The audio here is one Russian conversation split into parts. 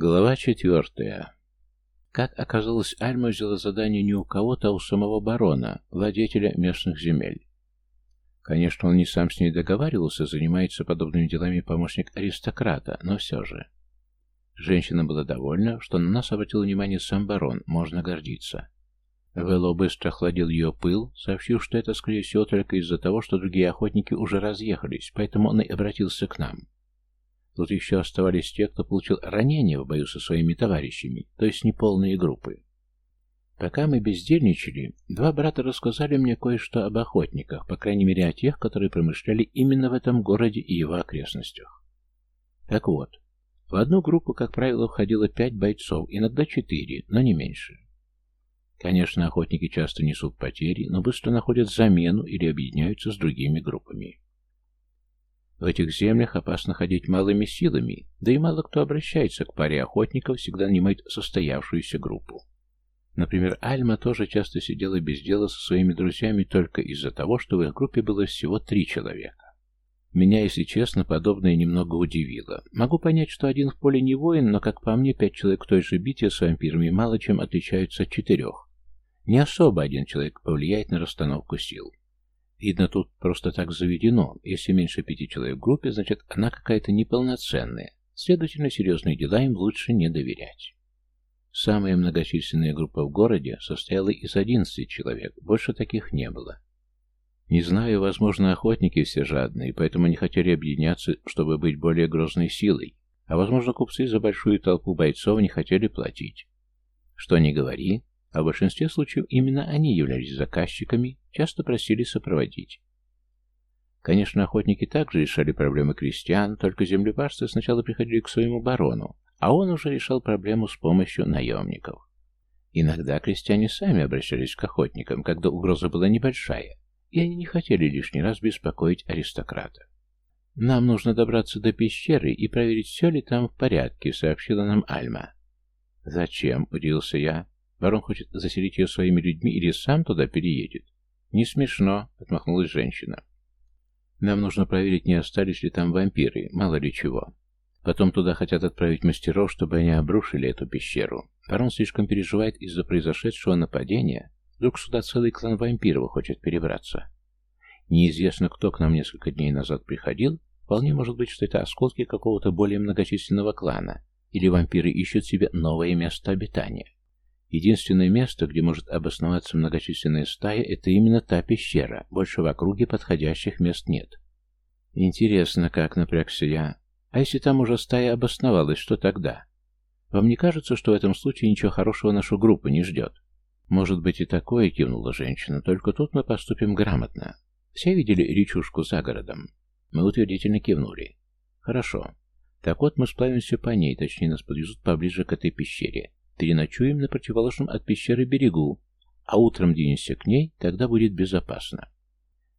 Глава четвертая. Как оказалось, Альма взяла задание не у кого-то, а у самого барона, владетеля местных земель. Конечно, он не сам с ней договаривался, занимается подобными делами помощник аристократа, но все же. Женщина была довольна, что на нас обратил внимание сам барон, можно гордиться. Вело быстро охладил ее пыл, сообщив, что это, скорее всего, только из-за того, что другие охотники уже разъехались, поэтому он и обратился к нам. Тут еще оставались те, кто получил ранения в бою со своими товарищами, то есть неполные группы. Пока мы бездельничали, два брата рассказали мне кое-что об охотниках, по крайней мере о тех, которые промышляли именно в этом городе и его окрестностях. Так вот, в одну группу, как правило, входило пять бойцов, иногда четыре, но не меньше. Конечно, охотники часто несут потери, но быстро находят замену или объединяются с другими группами. В этих землях опасно ходить малыми силами, да и мало кто обращается к паре охотников, всегда нанимает состоявшуюся группу. Например, Альма тоже часто сидела без дела со своими друзьями только из-за того, что в их группе было всего три человека. Меня, если честно, подобное немного удивило. Могу понять, что один в поле не воин, но, как по мне, пять человек в той же битве с вампирами мало чем отличаются от четырех. Не особо один человек повлияет на расстановку сил. Видно, тут просто так заведено. Если меньше пяти человек в группе, значит, она какая-то неполноценная. Следовательно, серьезные дела им лучше не доверять. Самая многочисленная группа в городе состояла из 11 человек, больше таких не было. Не знаю, возможно, охотники все жадные, поэтому не хотели объединяться, чтобы быть более грозной силой, а возможно, купцы за большую толпу бойцов не хотели платить. Что ни говори, а в большинстве случаев именно они являлись заказчиками, часто просили сопроводить. Конечно, охотники также решали проблемы крестьян, только землепашцы сначала приходили к своему барону, а он уже решал проблему с помощью наемников. Иногда крестьяне сами обращались к охотникам, когда угроза была небольшая, и они не хотели лишний раз беспокоить аристократа. «Нам нужно добраться до пещеры и проверить, все ли там в порядке», — сообщила нам Альма. «Зачем?» — удивился я. Барон хочет заселить ее своими людьми или сам туда переедет? Не смешно, отмахнулась женщина. Нам нужно проверить, не остались ли там вампиры, мало ли чего. Потом туда хотят отправить мастеров, чтобы они обрушили эту пещеру. Барон слишком переживает из-за произошедшего нападения. Вдруг сюда целый клан вампиров хочет перебраться. Неизвестно, кто к нам несколько дней назад приходил. Вполне может быть, что это осколки какого-то более многочисленного клана. Или вампиры ищут себе новое место обитания. Единственное место, где может обосноваться многочисленная стая, это именно та пещера. Больше в округе подходящих мест нет. Интересно, как напрягся я. А если там уже стая обосновалась, что тогда? Вам не кажется, что в этом случае ничего хорошего нашу группу не ждет? Может быть и такое, кивнула женщина, только тут мы поступим грамотно. Все видели речушку за городом? Мы утвердительно кивнули. Хорошо. Так вот мы сплавимся по ней, точнее нас подвезут поближе к этой пещере. Переночуем на противоположном от пещеры берегу, а утром двинемся к ней, тогда будет безопасно.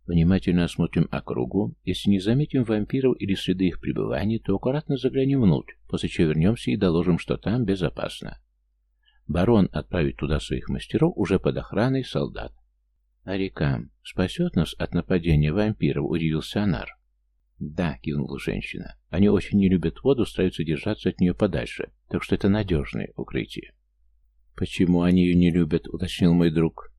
Внимательно осмотрим округу. Если не заметим вампиров или следы их пребывания, то аккуратно заглянем внутрь, после чего вернемся и доложим, что там безопасно. Барон отправит туда своих мастеров уже под охраной солдат. «А река спасет нас от нападения вампиров?» — удивился Анар. «Да», — кивнула женщина. «Они очень не любят воду, стараются держаться от нее подальше, так что это надежное укрытие». «Почему они ее не любят?» — уточнил мой друг.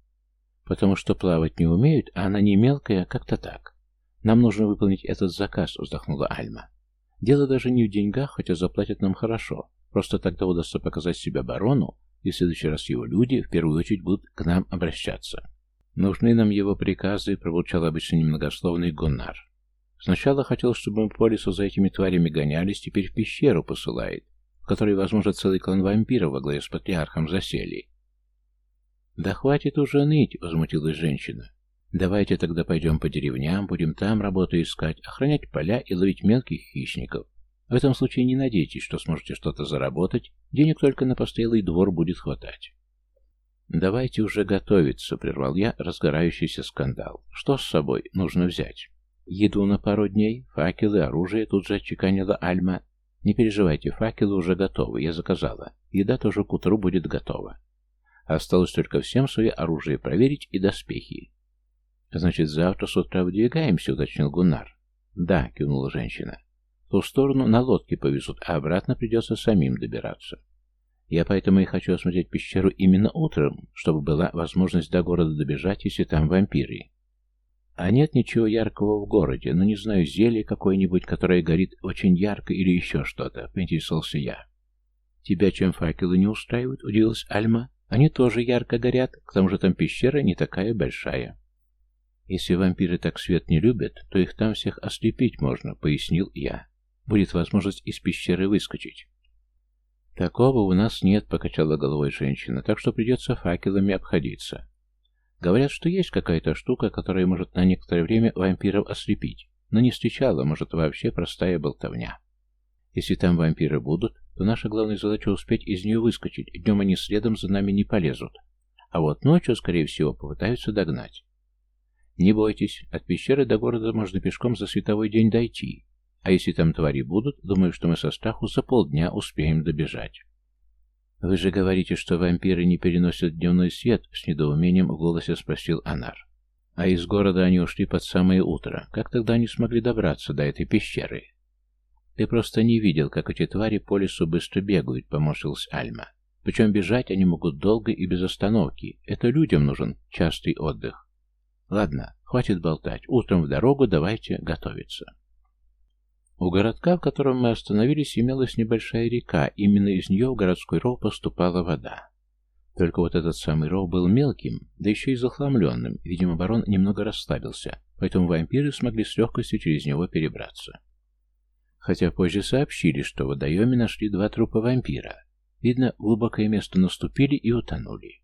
«Потому что плавать не умеют, а она не мелкая, как-то так. Нам нужно выполнить этот заказ», — вздохнула Альма. «Дело даже не в деньгах, хотя заплатят нам хорошо. Просто тогда удастся показать себя барону, и в следующий раз его люди в первую очередь будут к нам обращаться». «Нужны нам его приказы», — пробурчал обычно немногословный Гуннар. Сначала хотел, чтобы мы по лесу за этими тварями гонялись, теперь в пещеру посылает, в которой, возможно, целый клан вампиров во главе с патриархом засели. «Да хватит уже ныть!» — возмутилась женщина. «Давайте тогда пойдем по деревням, будем там работу искать, охранять поля и ловить мелких хищников. В этом случае не надейтесь, что сможете что-то заработать, денег только на постоялый двор будет хватать». «Давайте уже готовиться», — прервал я разгорающийся скандал. «Что с собой нужно взять?» Еду на пару дней, факелы, оружие, тут же отчеканила Альма. Не переживайте, факелы уже готовы, я заказала. Еда тоже к утру будет готова. Осталось только всем свое оружие проверить и доспехи. Значит, завтра с утра выдвигаемся, уточнил Гуннар. Да, кивнула женщина. В ту сторону на лодке повезут, а обратно придется самим добираться. Я поэтому и хочу осмотреть пещеру именно утром, чтобы была возможность до города добежать, если там вампиры. А нет ничего яркого в городе, но не знаю, зелье какое-нибудь, которое горит очень ярко или еще что-то, поинтересовался я. Тебя чем факелы не устраивают? Удивилась Альма. Они тоже ярко горят, к тому же там пещера не такая большая. Если вампиры так свет не любят, то их там всех ослепить можно, пояснил я. Будет возможность из пещеры выскочить. Такого у нас нет, покачала головой женщина, так что придется факелами обходиться. Говорят, что есть какая-то штука, которая может на некоторое время вампиров ослепить, но не встречала, может, вообще простая болтовня. Если там вампиры будут, то наша главная задача успеть из нее выскочить, днем они следом за нами не полезут. А вот ночью, скорее всего, попытаются догнать. Не бойтесь, от пещеры до города можно пешком за световой день дойти. А если там твари будут, думаю, что мы со страху за полдня успеем добежать. «Вы же говорите, что вампиры не переносят дневной свет?» — с недоумением в голосе спросил Анар. «А из города они ушли под самое утро. Как тогда они смогли добраться до этой пещеры?» «Ты просто не видел, как эти твари по лесу быстро бегают», — поморщилась Альма. «Причем бежать они могут долго и без остановки. Это людям нужен частый отдых. Ладно, хватит болтать. Утром в дорогу давайте готовиться». У городка, в котором мы остановились, имелась небольшая река. Именно из нее в городской ров поступала вода. Только вот этот самый ров был мелким, да еще и захламленным. Видимо, барон немного расслабился, поэтому вампиры смогли с легкостью через него перебраться хотя позже сообщили, что в водоеме нашли два трупа вампира. Видно, глубокое место наступили и утонули.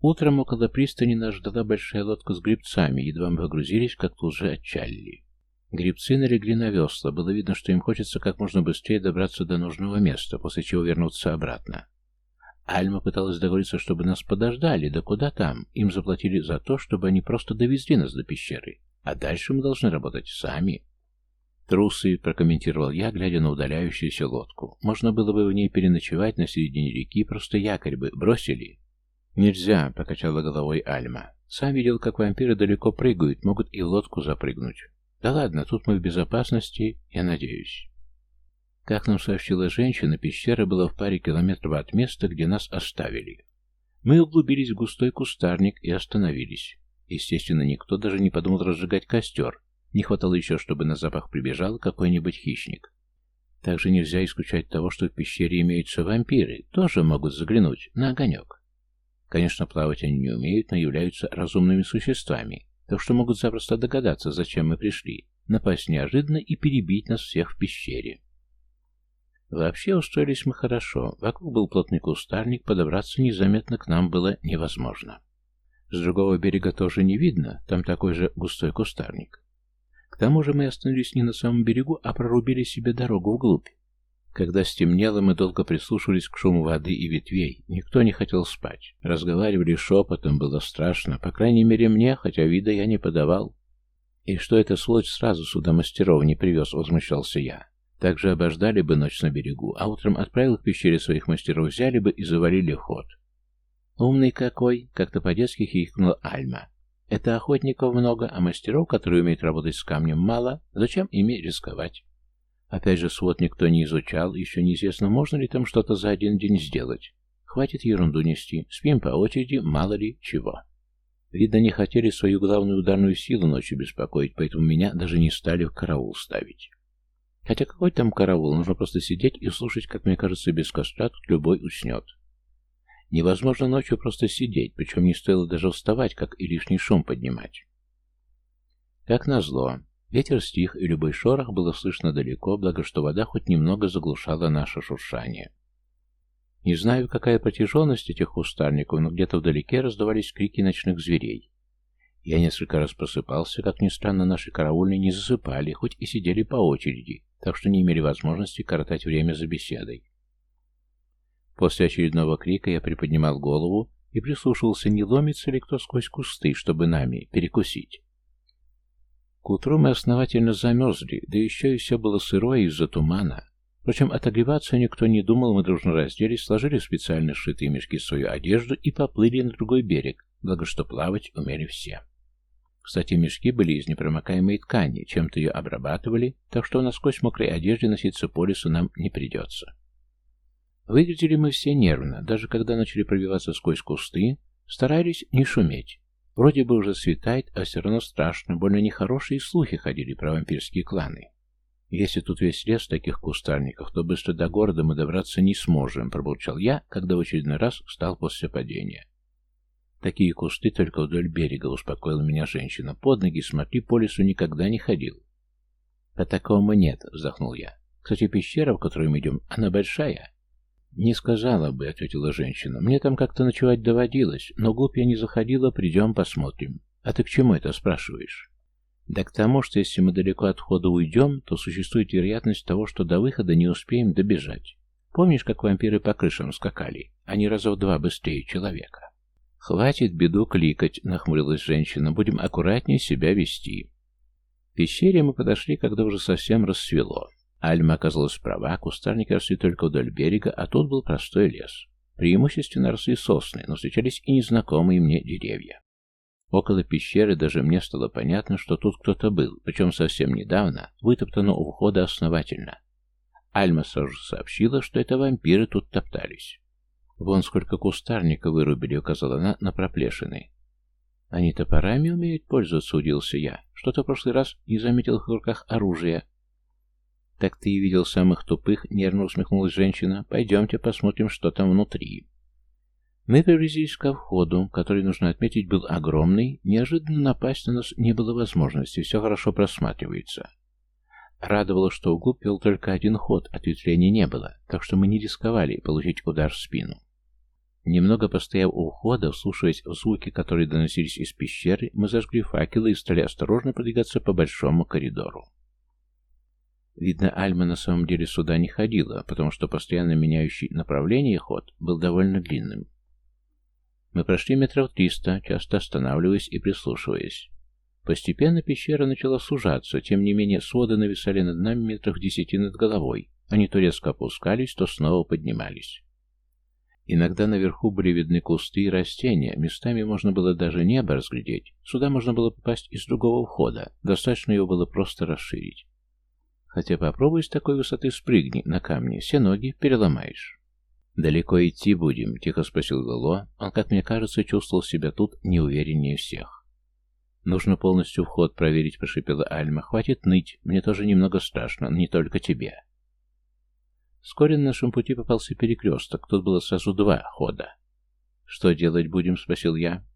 Утром около пристани нас ждала большая лодка с грибцами, едва мы погрузились, как тут же отчалили. Грибцы налегли на весла, было видно, что им хочется как можно быстрее добраться до нужного места, после чего вернуться обратно. Альма пыталась договориться, чтобы нас подождали, да куда там, им заплатили за то, чтобы они просто довезли нас до пещеры, а дальше мы должны работать сами. «Трусы», — прокомментировал я, глядя на удаляющуюся лодку. «Можно было бы в ней переночевать на середине реки, просто якорь бы бросили». «Нельзя», — покачала головой Альма. «Сам видел, как вампиры далеко прыгают, могут и лодку запрыгнуть. Да ладно, тут мы в безопасности, я надеюсь». Как нам сообщила женщина, пещера была в паре километров от места, где нас оставили. Мы углубились в густой кустарник и остановились. Естественно, никто даже не подумал разжигать костер, не хватало еще, чтобы на запах прибежал какой-нибудь хищник. Также нельзя исключать того, что в пещере имеются вампиры, тоже могут заглянуть на огонек. Конечно, плавать они не умеют, но являются разумными существами, так что могут запросто догадаться, зачем мы пришли, напасть неожиданно и перебить нас всех в пещере. Вообще устроились мы хорошо, вокруг был плотный кустарник, подобраться незаметно к нам было невозможно. С другого берега тоже не видно, там такой же густой кустарник. К тому же мы остановились не на самом берегу, а прорубили себе дорогу вглубь. Когда стемнело, мы долго прислушивались к шуму воды и ветвей. Никто не хотел спать. Разговаривали шепотом, было страшно. По крайней мере, мне, хотя вида я не подавал. «И что это сволочь сразу сюда мастеров не привез?» — возмущался я. Также обождали бы ночь на берегу, а утром отправил к пещере своих мастеров, взяли бы и завалили вход. «Умный какой!» — как-то по-детски хихикнула Альма. Это охотников много, а мастеров, которые умеют работать с камнем, мало. Зачем ими рисковать? Опять же, свод никто не изучал, еще неизвестно, можно ли там что-то за один день сделать. Хватит ерунду нести, спим по очереди, мало ли чего. Видно, не хотели свою главную ударную силу ночью беспокоить, поэтому меня даже не стали в караул ставить. Хотя какой там караул, нужно просто сидеть и слушать, как мне кажется, без костра тут любой уснет. Невозможно ночью просто сидеть, причем не стоило даже вставать, как и лишний шум поднимать. Как назло, ветер стих, и любой шорох было слышно далеко, благо что вода хоть немного заглушала наше шуршание. Не знаю, какая протяженность этих кустарников, но где-то вдалеке раздавались крики ночных зверей. Я несколько раз просыпался, как ни странно, наши караульные не засыпали, хоть и сидели по очереди, так что не имели возможности коротать время за беседой. После очередного крика я приподнимал голову и прислушивался, не ломится ли кто сквозь кусты, чтобы нами перекусить. К утру мы основательно замерзли, да еще и все было сырое из-за тумана. Впрочем, отогреваться никто не думал, мы дружно разделись, сложили в специально сшитые мешки свою одежду и поплыли на другой берег, благо что плавать умели все. Кстати, мешки были из непромокаемой ткани, чем-то ее обрабатывали, так что насквозь мокрой одежде носиться по лесу нам не придется. Выглядели мы все нервно, даже когда начали пробиваться сквозь кусты, старались не шуметь. Вроде бы уже светает, а все равно страшно, больно нехорошие слухи ходили про вампирские кланы. Если тут весь лес таких кустарников, то быстро до города мы добраться не сможем, пробурчал я, когда в очередной раз встал после падения. Такие кусты только вдоль берега, успокоила меня женщина. Под ноги смотри, по лесу никогда не ходил. По такому нет, вздохнул я. Кстати, пещера, в которую мы идем, она большая. «Не сказала бы», — ответила женщина. «Мне там как-то ночевать доводилось, но глупь я не заходила, придем посмотрим». «А ты к чему это спрашиваешь?» «Да к тому, что если мы далеко от входа уйдем, то существует вероятность того, что до выхода не успеем добежать. Помнишь, как вампиры по крышам скакали? Они раза в два быстрее человека». «Хватит беду кликать», — нахмурилась женщина. «Будем аккуратнее себя вести». К пещере мы подошли, когда уже совсем рассвело. Альма оказалась права, кустарники росли только вдоль берега, а тут был простой лес. Преимущественно росли сосны, но встречались и незнакомые мне деревья. Около пещеры даже мне стало понятно, что тут кто-то был, причем совсем недавно, вытоптано у входа основательно. Альма сразу сообщила, что это вампиры тут топтались. «Вон сколько кустарника вырубили», — указала она на проплешины. «Они топорами умеют пользоваться», — удивился я. «Что-то в прошлый раз не заметил в руках оружия, «Так ты и видел самых тупых», — нервно усмехнулась женщина. «Пойдемте посмотрим, что там внутри». Мы приблизились ко входу, который, нужно отметить, был огромный. Неожиданно напасть на нас не было возможности, все хорошо просматривается. Радовало, что углуб вел только один ход, ответвлений не было, так что мы не рисковали получить удар в спину. Немного постояв у входа, вслушиваясь в звуки, которые доносились из пещеры, мы зажгли факелы и стали осторожно продвигаться по большому коридору. Видно, Альма на самом деле сюда не ходила, потому что постоянно меняющий направление ход был довольно длинным. Мы прошли метров триста, часто останавливаясь и прислушиваясь. Постепенно пещера начала сужаться, тем не менее своды нависали над нами метров десяти над головой. Они то резко опускались, то снова поднимались. Иногда наверху были видны кусты и растения, местами можно было даже небо разглядеть. Сюда можно было попасть из другого входа, достаточно его было просто расширить. Хотя попробуй с такой высоты спрыгни на камни, все ноги переломаешь. «Далеко идти будем?» — тихо спросил Лоло. Он, как мне кажется, чувствовал себя тут неувереннее всех. «Нужно полностью вход проверить», — прошипела Альма. «Хватит ныть, мне тоже немного страшно, не только тебе». Вскоре на нашем пути попался перекресток, тут было сразу два хода. «Что делать будем?» — спросил я.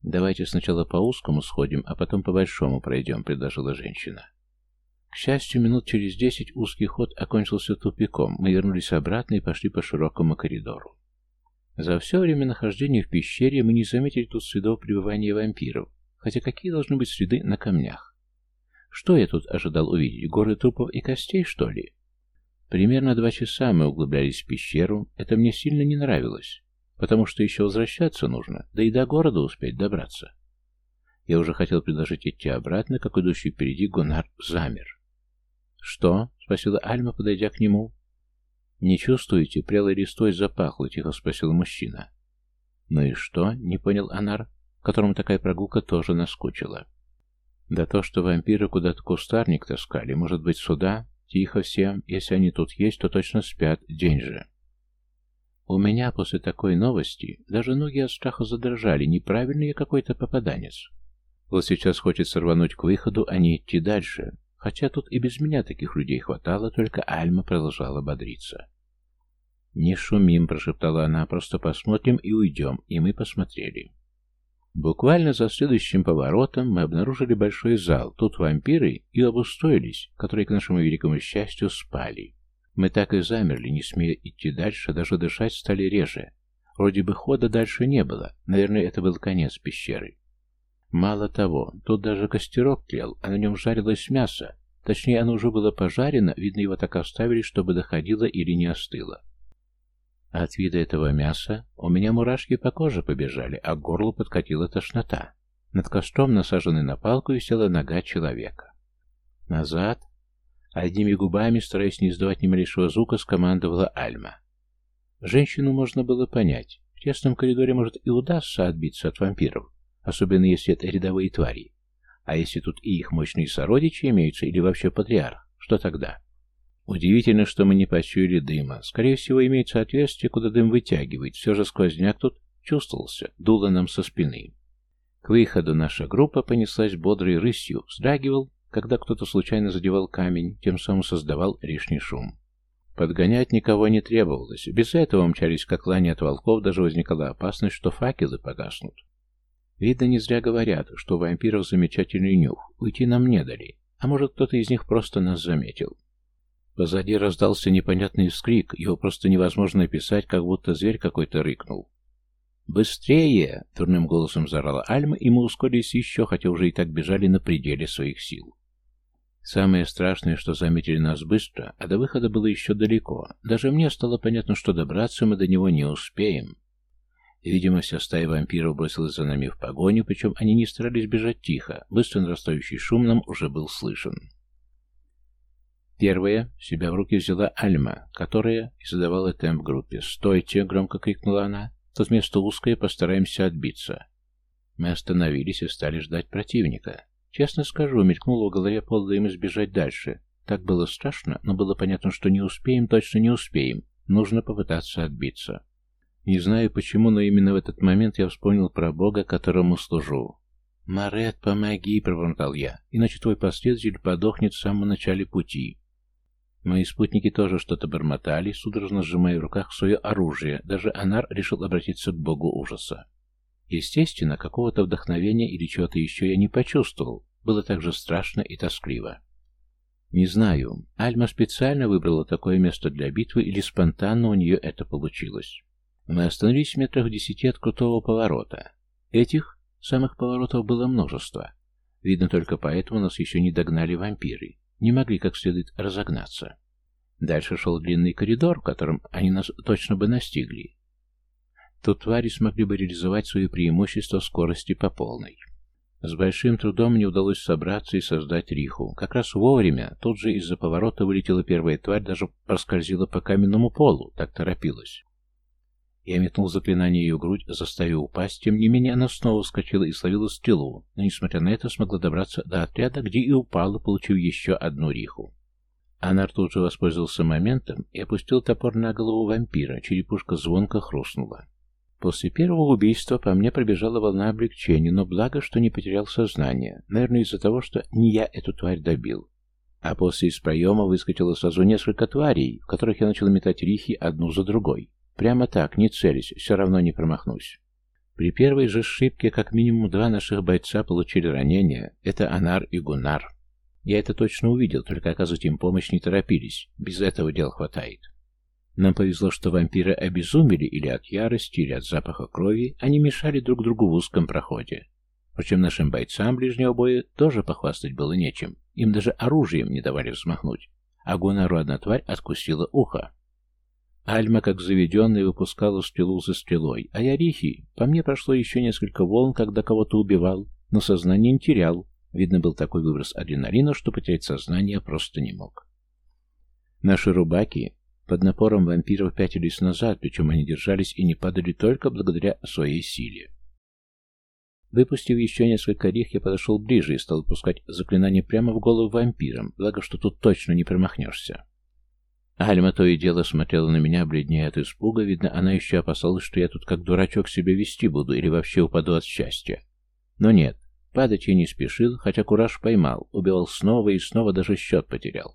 «Давайте сначала по узкому сходим, а потом по большому пройдем», — предложила женщина. К счастью, минут через десять узкий ход окончился тупиком. Мы вернулись обратно и пошли по широкому коридору. За все время нахождения в пещере мы не заметили тут следов пребывания вампиров, хотя какие должны быть следы на камнях? Что я тут ожидал увидеть? Горы трупов и костей, что ли? Примерно два часа мы углублялись в пещеру. Это мне сильно не нравилось, потому что еще возвращаться нужно, да и до города успеть добраться. Я уже хотел предложить идти обратно, как идущий впереди Гунар замер. «Что?» — спросила Альма, подойдя к нему. «Не чувствуете? Прелой листвой запахло», — тихо спросил мужчина. «Ну и что?» — не понял Анар, которому такая прогулка тоже наскучила. «Да то, что вампиры куда-то кустарник таскали, может быть, сюда? Тихо всем, если они тут есть, то точно спят, день же». У меня после такой новости даже ноги от страха задрожали, неправильный я какой-то попаданец. Вот сейчас хочется рвануть к выходу, а не идти дальше. Хотя тут и без меня таких людей хватало, только Альма продолжала бодриться. «Не шумим», — прошептала она, — «просто посмотрим и уйдем». И мы посмотрели. Буквально за следующим поворотом мы обнаружили большой зал. Тут вампиры и обустоились, которые, к нашему великому счастью, спали. Мы так и замерли, не смея идти дальше, даже дышать стали реже. Вроде бы хода дальше не было. Наверное, это был конец пещеры. Мало того, тут даже костерок тлел, а на нем жарилось мясо. Точнее, оно уже было пожарено, видно, его так оставили, чтобы доходило или не остыло. от вида этого мяса у меня мурашки по коже побежали, а к горлу подкатила тошнота. Над костром, насаженной на палку, висела нога человека. Назад. Одними губами, стараясь не издавать ни малейшего звука, скомандовала Альма. Женщину можно было понять. В тесном коридоре, может, и удастся отбиться от вампиров, особенно если это рядовые твари. А если тут и их мощные сородичи имеются, или вообще патриарх, что тогда? Удивительно, что мы не почуяли дыма. Скорее всего, имеется отверстие, куда дым вытягивает. Все же сквозняк тут чувствовался, дуло нам со спины. К выходу наша группа понеслась бодрой рысью, вздрагивал, когда кто-то случайно задевал камень, тем самым создавал лишний шум. Подгонять никого не требовалось. Без этого мчались как лани от волков, даже возникала опасность, что факелы погаснут. Видно, не зря говорят, что у вампиров замечательный нюх. Уйти нам не дали. А может, кто-то из них просто нас заметил. Позади раздался непонятный вскрик. Его просто невозможно описать, как будто зверь какой-то рыкнул. «Быстрее!» — турным голосом заорала Альма, и мы ускорились еще, хотя уже и так бежали на пределе своих сил. Самое страшное, что заметили нас быстро, а до выхода было еще далеко. Даже мне стало понятно, что добраться мы до него не успеем. Видимо, вся стая вампиров бросилась за нами в погоню, причем они не старались бежать тихо. Быстро нарастающий шум нам уже был слышен. Первая себя в руки взяла Альма, которая и задавала темп группе. «Стойте!» — громко крикнула она. «Тут место узкое, постараемся отбиться». Мы остановились и стали ждать противника. Честно скажу, мелькнуло в голове полно им избежать дальше. Так было страшно, но было понятно, что не успеем, точно не успеем. Нужно попытаться отбиться. Не знаю почему, но именно в этот момент я вспомнил про Бога, которому служу. «Марет, помоги!» — пробормотал я. «Иначе твой последователь подохнет в самом начале пути». Мои спутники тоже что-то бормотали, судорожно сжимая в руках свое оружие. Даже Анар решил обратиться к Богу ужаса. Естественно, какого-то вдохновения или чего-то еще я не почувствовал. Было так же страшно и тоскливо. Не знаю, Альма специально выбрала такое место для битвы или спонтанно у нее это получилось. Мы остановились в метрах десяти от крутого поворота. Этих самых поворотов было множество. Видно, только поэтому нас еще не догнали вампиры. Не могли как следует разогнаться. Дальше шел длинный коридор, в котором они нас точно бы настигли. Тут твари смогли бы реализовать свои преимущества скорости по полной. С большим трудом мне удалось собраться и создать риху. Как раз вовремя, тут же из-за поворота вылетела первая тварь, даже проскользила по каменному полу, так торопилась. Я метнул заклинание ее грудь, заставив упасть. Тем не менее, она снова вскочила и словила стрелу, но, несмотря на это, смогла добраться до отряда, где и упала, получив еще одну риху. Анар тут же воспользовался моментом и опустил топор на голову вампира. Черепушка звонко хрустнула. После первого убийства по мне пробежала волна облегчения, но благо, что не потерял сознание. Наверное, из-за того, что не я эту тварь добил. А после из проема выскочило сразу несколько тварей, в которых я начал метать рихи одну за другой. Прямо так, не целясь, все равно не промахнусь. При первой же ошибке как минимум два наших бойца получили ранения. Это Анар и Гунар. Я это точно увидел, только оказывать им помощь не торопились. Без этого дел хватает. Нам повезло, что вампиры обезумели или от ярости, или от запаха крови. Они мешали друг другу в узком проходе. Впрочем, нашим бойцам ближнего боя тоже похвастать было нечем. Им даже оружием не давали взмахнуть. А Гунару одна тварь откусила ухо. Альма, как заведенная, выпускала стрелу за стрелой, а я рихи. По мне прошло еще несколько волн, когда кого-то убивал, но сознание не терял. Видно, был такой выброс адреналина, что потерять сознание просто не мог. Наши рубаки под напором вампиров пятились назад, причем они держались и не падали только благодаря своей силе. Выпустив еще несколько рих, я подошел ближе и стал пускать заклинание прямо в голову вампирам, благо что тут точно не промахнешься. Альма то и дело смотрела на меня, бледнее от испуга. Видно, она еще опасалась, что я тут как дурачок себя вести буду или вообще упаду от счастья. Но нет, падать я не спешил, хотя кураж поймал, убивал снова и снова даже счет потерял.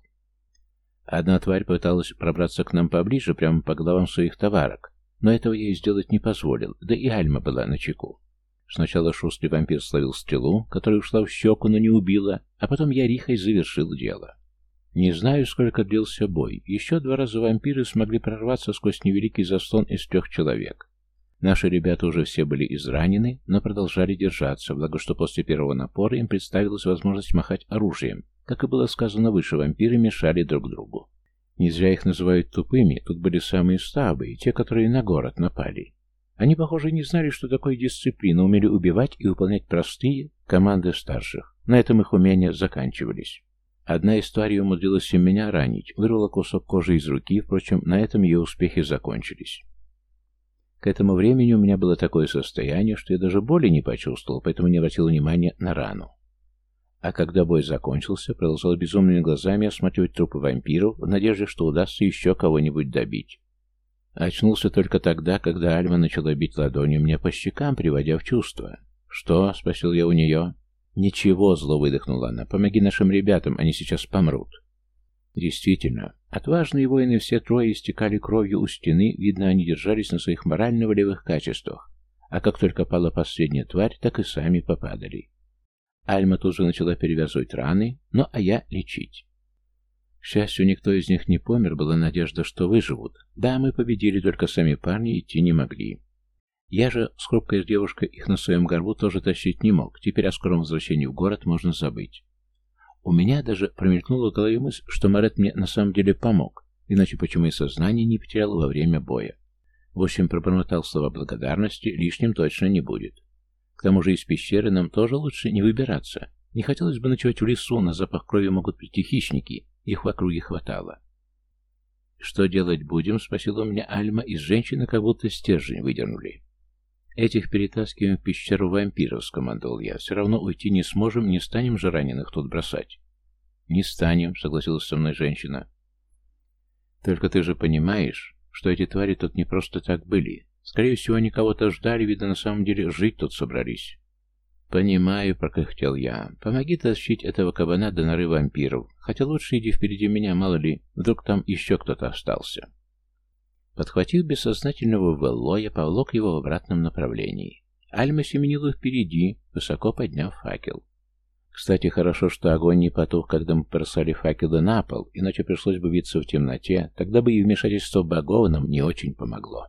Одна тварь пыталась пробраться к нам поближе, прямо по головам своих товарок, но этого я ей сделать не позволил, да и Альма была на чеку. Сначала шустрый вампир словил стрелу, которая ушла в щеку, но не убила, а потом я рихой завершил дело. Не знаю, сколько длился бой. Еще два раза вампиры смогли прорваться сквозь невеликий заслон из трех человек. Наши ребята уже все были изранены, но продолжали держаться, благо что после первого напора им представилась возможность махать оружием. Как и было сказано выше, вампиры мешали друг другу. Не зря их называют тупыми, тут были самые слабые, те, которые на город напали. Они, похоже, не знали, что такое дисциплина, умели убивать и выполнять простые команды старших. На этом их умения заканчивались. Одна из тварей умудрилась и меня ранить, вырвала кусок кожи из руки, впрочем, на этом ее успехи закончились. К этому времени у меня было такое состояние, что я даже боли не почувствовал, поэтому не обратил внимания на рану. А когда бой закончился, продолжал безумными глазами осматривать трупы вампиров в надежде, что удастся еще кого-нибудь добить. Очнулся только тогда, когда Альма начала бить ладонью мне по щекам, приводя в чувство. «Что?» — спросил я у нее. «Ничего», — зло выдохнула она. «Помоги нашим ребятам, они сейчас помрут». Действительно, отважные воины все трое истекали кровью у стены, видно, они держались на своих морально-волевых качествах, а как только пала последняя тварь, так и сами попадали. Альма тут же начала перевязывать раны, ну а я лечить. К счастью, никто из них не помер, была надежда, что выживут. Да, мы победили, только сами парни идти не могли. Я же, с хрупкой девушкой, их на своем горбу тоже тащить не мог. Теперь о скором возвращении в город можно забыть. У меня даже промелькнула в голове мысль, что Марет мне на самом деле помог, иначе почему и сознание не потерял во время боя. В общем, пробормотал слова благодарности, лишним точно не будет. К тому же из пещеры нам тоже лучше не выбираться. Не хотелось бы ночевать в лесу, на запах крови могут прийти хищники, их в округе хватало. «Что делать будем?» — спросила у меня Альма, и с женщины как будто стержень выдернули. «Этих перетаскиваем в пещеру вампиров», — скомандовал я. «Все равно уйти не сможем, не станем же раненых тут бросать». «Не станем», — согласилась со мной женщина. «Только ты же понимаешь, что эти твари тут не просто так были. Скорее всего, они кого-то ждали, видно, на самом деле жить тут собрались». «Понимаю», — прокряхтел я. «Помоги тащить этого кабана до норы вампиров. Хотя лучше иди впереди меня, мало ли, вдруг там еще кто-то остался». Подхватив бессознательного Велло, я повлок его в обратном направлении. Альма семенила впереди, высоко подняв факел. Кстати, хорошо, что огонь не потух, когда мы бросали факелы на пол, иначе пришлось бы биться в темноте, тогда бы и вмешательство богов нам не очень помогло.